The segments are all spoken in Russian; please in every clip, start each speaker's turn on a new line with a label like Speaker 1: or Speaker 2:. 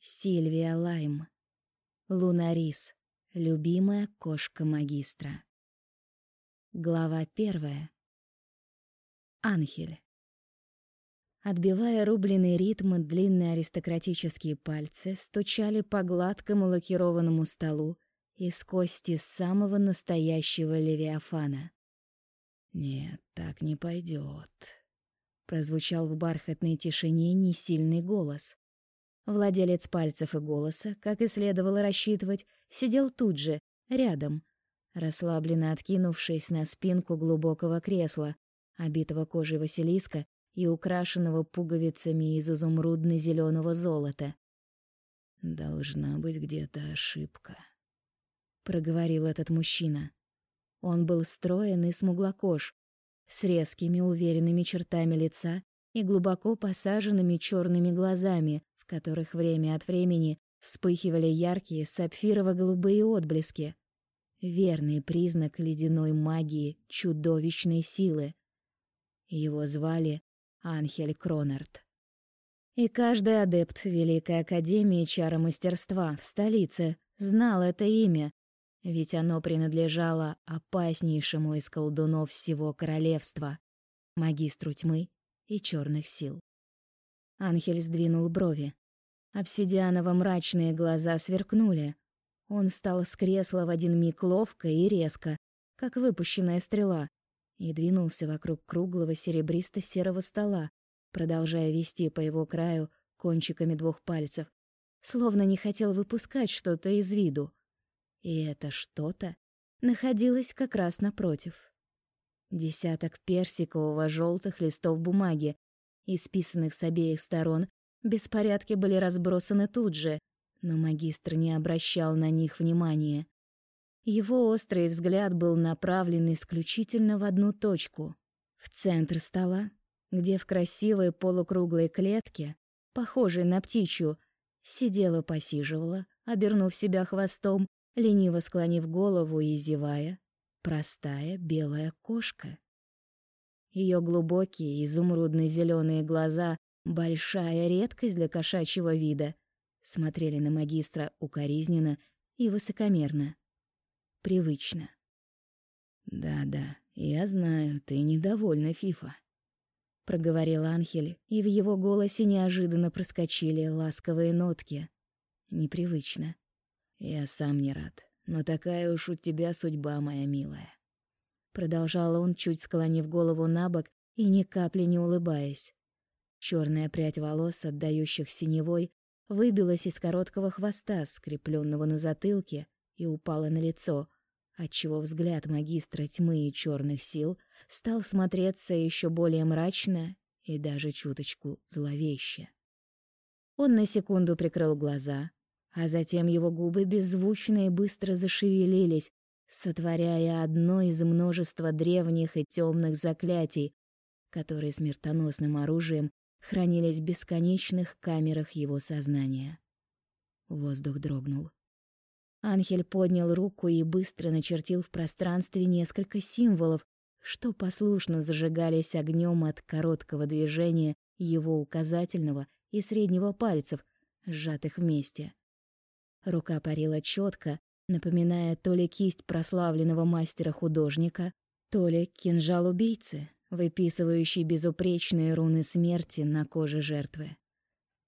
Speaker 1: Сильвия Лайм. Лунарис. Любимая кошка магистра. Глава первая. Анхель. Отбивая рубленый ритм, длинные аристократические пальцы стучали по гладкому лакированному столу из кости самого настоящего левиафана. «Нет, так не пойдет», — прозвучал в бархатной тишине несильный голос. Владелец пальцев и голоса, как и следовало рассчитывать, сидел тут же, рядом, расслабленно откинувшись на спинку глубокого кресла, обитого кожей Василиска и украшенного пуговицами из изумрудно зеленого золота. «Должна быть где-то ошибка», — проговорил этот мужчина. Он был строен и смуглокож, с резкими уверенными чертами лица и глубоко посаженными черными глазами, которых время от времени вспыхивали яркие сапфирово-голубые отблески. Верный признак ледяной магии чудовищной силы. Его звали Анхель Кронард. И каждый адепт Великой Академии Чаромастерства в столице знал это имя, ведь оно принадлежало опаснейшему из колдунов всего королевства, магистру тьмы и черных сил. Анхель сдвинул брови. Обсидианово-мрачные глаза сверкнули. Он встал с кресла в один миг ловко и резко, как выпущенная стрела, и двинулся вокруг круглого серебристо-серого стола, продолжая вести по его краю кончиками двух пальцев, словно не хотел выпускать что-то из виду. И это что-то находилось как раз напротив. Десяток персикового-желтых листов бумаги, исписанных с обеих сторон, беспорядки были разбросаны тут же, но магистр не обращал на них внимания. Его острый взгляд был направлен исключительно в одну точку — в центр стола, где в красивой полукруглой клетке, похожей на птичью, сидела-посиживала, обернув себя хвостом, лениво склонив голову и зевая, простая белая кошка. Ее глубокие изумрудно зеленые глаза, большая редкость для кошачьего вида, смотрели на магистра укоризненно и высокомерно. Привычно. «Да-да, я знаю, ты недовольна, Фифа», — проговорил Анхель, и в его голосе неожиданно проскочили ласковые нотки. Непривычно. «Я сам не рад, но такая уж у тебя судьба, моя милая». Продолжал он, чуть склонив голову на бок и ни капли не улыбаясь. Черная прядь волос, отдающих синевой, выбилась из короткого хвоста, скрепленного на затылке, и упала на лицо, отчего взгляд магистра тьмы и черных сил стал смотреться еще более мрачно и даже чуточку зловеще. Он на секунду прикрыл глаза, а затем его губы беззвучно и быстро зашевелились, сотворяя одно из множества древних и темных заклятий, которые смертоносным оружием хранились в бесконечных камерах его сознания. Воздух дрогнул. Анхель поднял руку и быстро начертил в пространстве несколько символов, что послушно зажигались огнем от короткого движения его указательного и среднего пальцев, сжатых вместе. Рука парила четко, напоминая то ли кисть прославленного мастера-художника, то ли кинжал убийцы, выписывающий безупречные руны смерти на коже жертвы.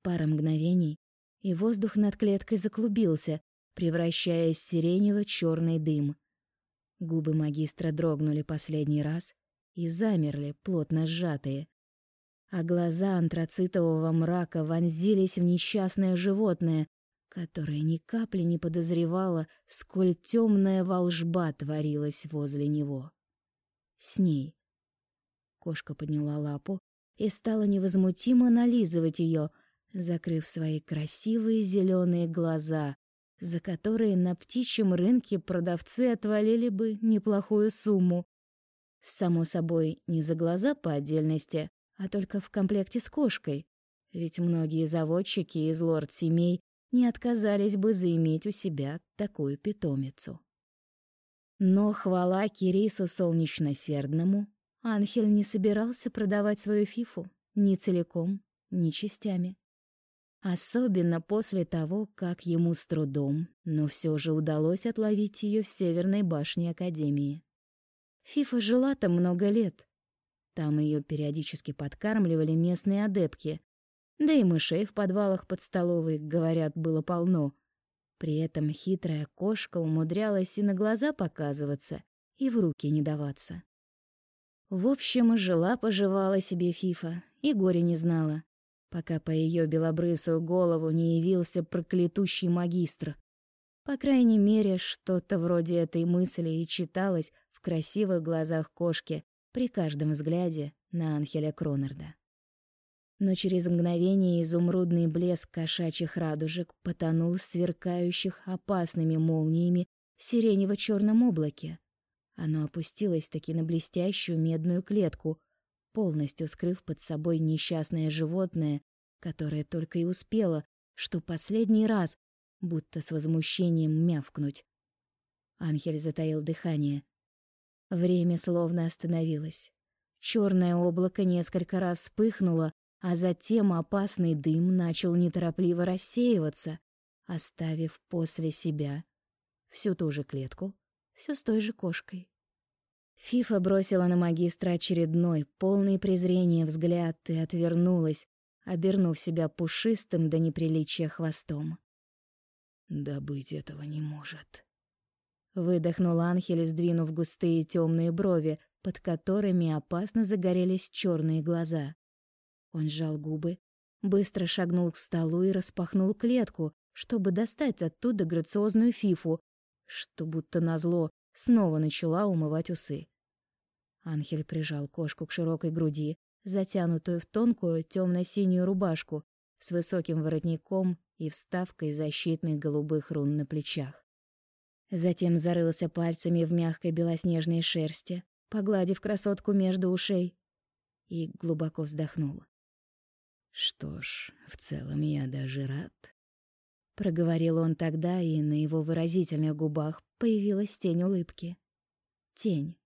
Speaker 1: Пара мгновений, и воздух над клеткой заклубился, превращаясь в сиренево-черный дым. Губы магистра дрогнули последний раз и замерли, плотно сжатые, а глаза антрацитового мрака вонзились в несчастное животное, которая ни капли не подозревала, сколь темная волжба творилась возле него. С ней. Кошка подняла лапу и стала невозмутимо нализывать ее, закрыв свои красивые зеленые глаза, за которые на птичьем рынке продавцы отвалили бы неплохую сумму. Само собой, не за глаза по отдельности, а только в комплекте с кошкой, ведь многие заводчики из лорд-семей не отказались бы заиметь у себя такую питомицу. Но хвала Кирису Солнечносердному, Анхель не собирался продавать свою фифу ни целиком, ни частями. особенно после того, как ему с трудом, но все же удалось отловить ее в Северной башне Академии. Фифа жила там много лет. Там ее периодически подкармливали местные адепки, да и мышей в подвалах под столовой, говорят, было полно. При этом хитрая кошка умудрялась и на глаза показываться, и в руки не даваться. В общем, жила-поживала себе Фифа и горе не знала, пока по ее белобрысую голову не явился проклятущий магистр. По крайней мере, что-то вроде этой мысли и читалось в красивых глазах кошки при каждом взгляде на Анхеля Кронарда. Но через мгновение изумрудный блеск кошачьих радужек потонул в сверкающих опасными молниями сиренево черном облаке. Оно опустилось таки на блестящую медную клетку, полностью скрыв под собой несчастное животное, которое только и успело, что последний раз, будто с возмущением мявкнуть. Анхель затаил дыхание. Время словно остановилось. Черное облако несколько раз вспыхнуло, а затем опасный дым начал неторопливо рассеиваться, оставив после себя всю ту же клетку, все с той же кошкой. Фифа бросила на магистра очередной, полный презрения взгляд и отвернулась, обернув себя пушистым до неприличия хвостом.
Speaker 2: «Да быть этого не может»,
Speaker 1: Выдохнул Анхель, сдвинув густые темные брови, под которыми опасно загорелись черные глаза. Он сжал губы, быстро шагнул к столу и распахнул клетку, чтобы достать оттуда грациозную фифу, что будто назло снова начала умывать усы. Анхель прижал кошку к широкой груди, затянутую в тонкую темно синюю рубашку с высоким воротником и вставкой защитных голубых рун на плечах. Затем зарылся пальцами в мягкой белоснежной шерсти, погладив красотку между ушей, и глубоко вздохнул.
Speaker 2: «Что ж, в целом я даже рад», —
Speaker 1: проговорил он тогда, и на его выразительных губах появилась тень улыбки. Тень.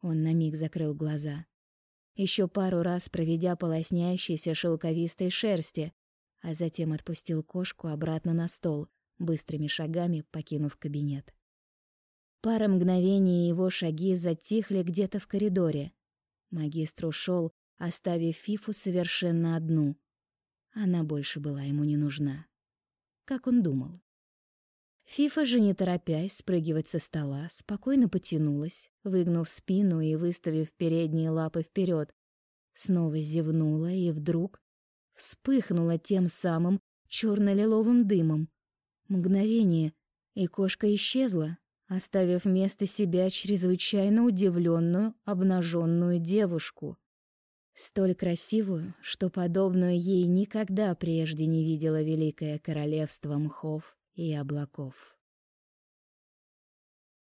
Speaker 1: Он на миг закрыл глаза. Еще пару раз проведя по лоснящейся шелковистой шерсти, а затем отпустил кошку обратно на стол, быстрыми шагами покинув кабинет. Пара мгновений его шаги затихли где-то в коридоре. Магистр ушел, оставив Фифу совершенно одну. Она больше была ему не нужна. Как он думал. Фифа же, не торопясь спрыгивать со стола, спокойно потянулась, выгнув спину и выставив передние лапы вперед, снова зевнула и вдруг вспыхнула тем самым черно лиловым дымом. Мгновение, и кошка исчезла, оставив вместо себя чрезвычайно удивленную, обнаженную девушку. Столь красивую, что подобную ей никогда прежде не видела великое королевство мхов и облаков.